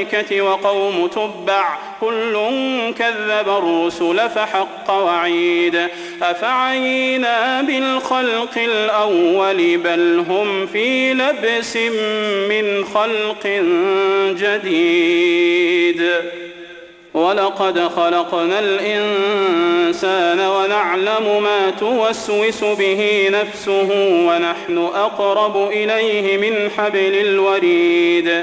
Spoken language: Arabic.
الأيكة وقوم تبع كل كذب الرسل فحق وعيد. أفعينا بالخلق الأول بل هم في لبس من خلق جديد. ولقد خلقنا الإنسان ونعلم ما توسوس به نفسه ونحن أقرب إليه من حبل الوريد.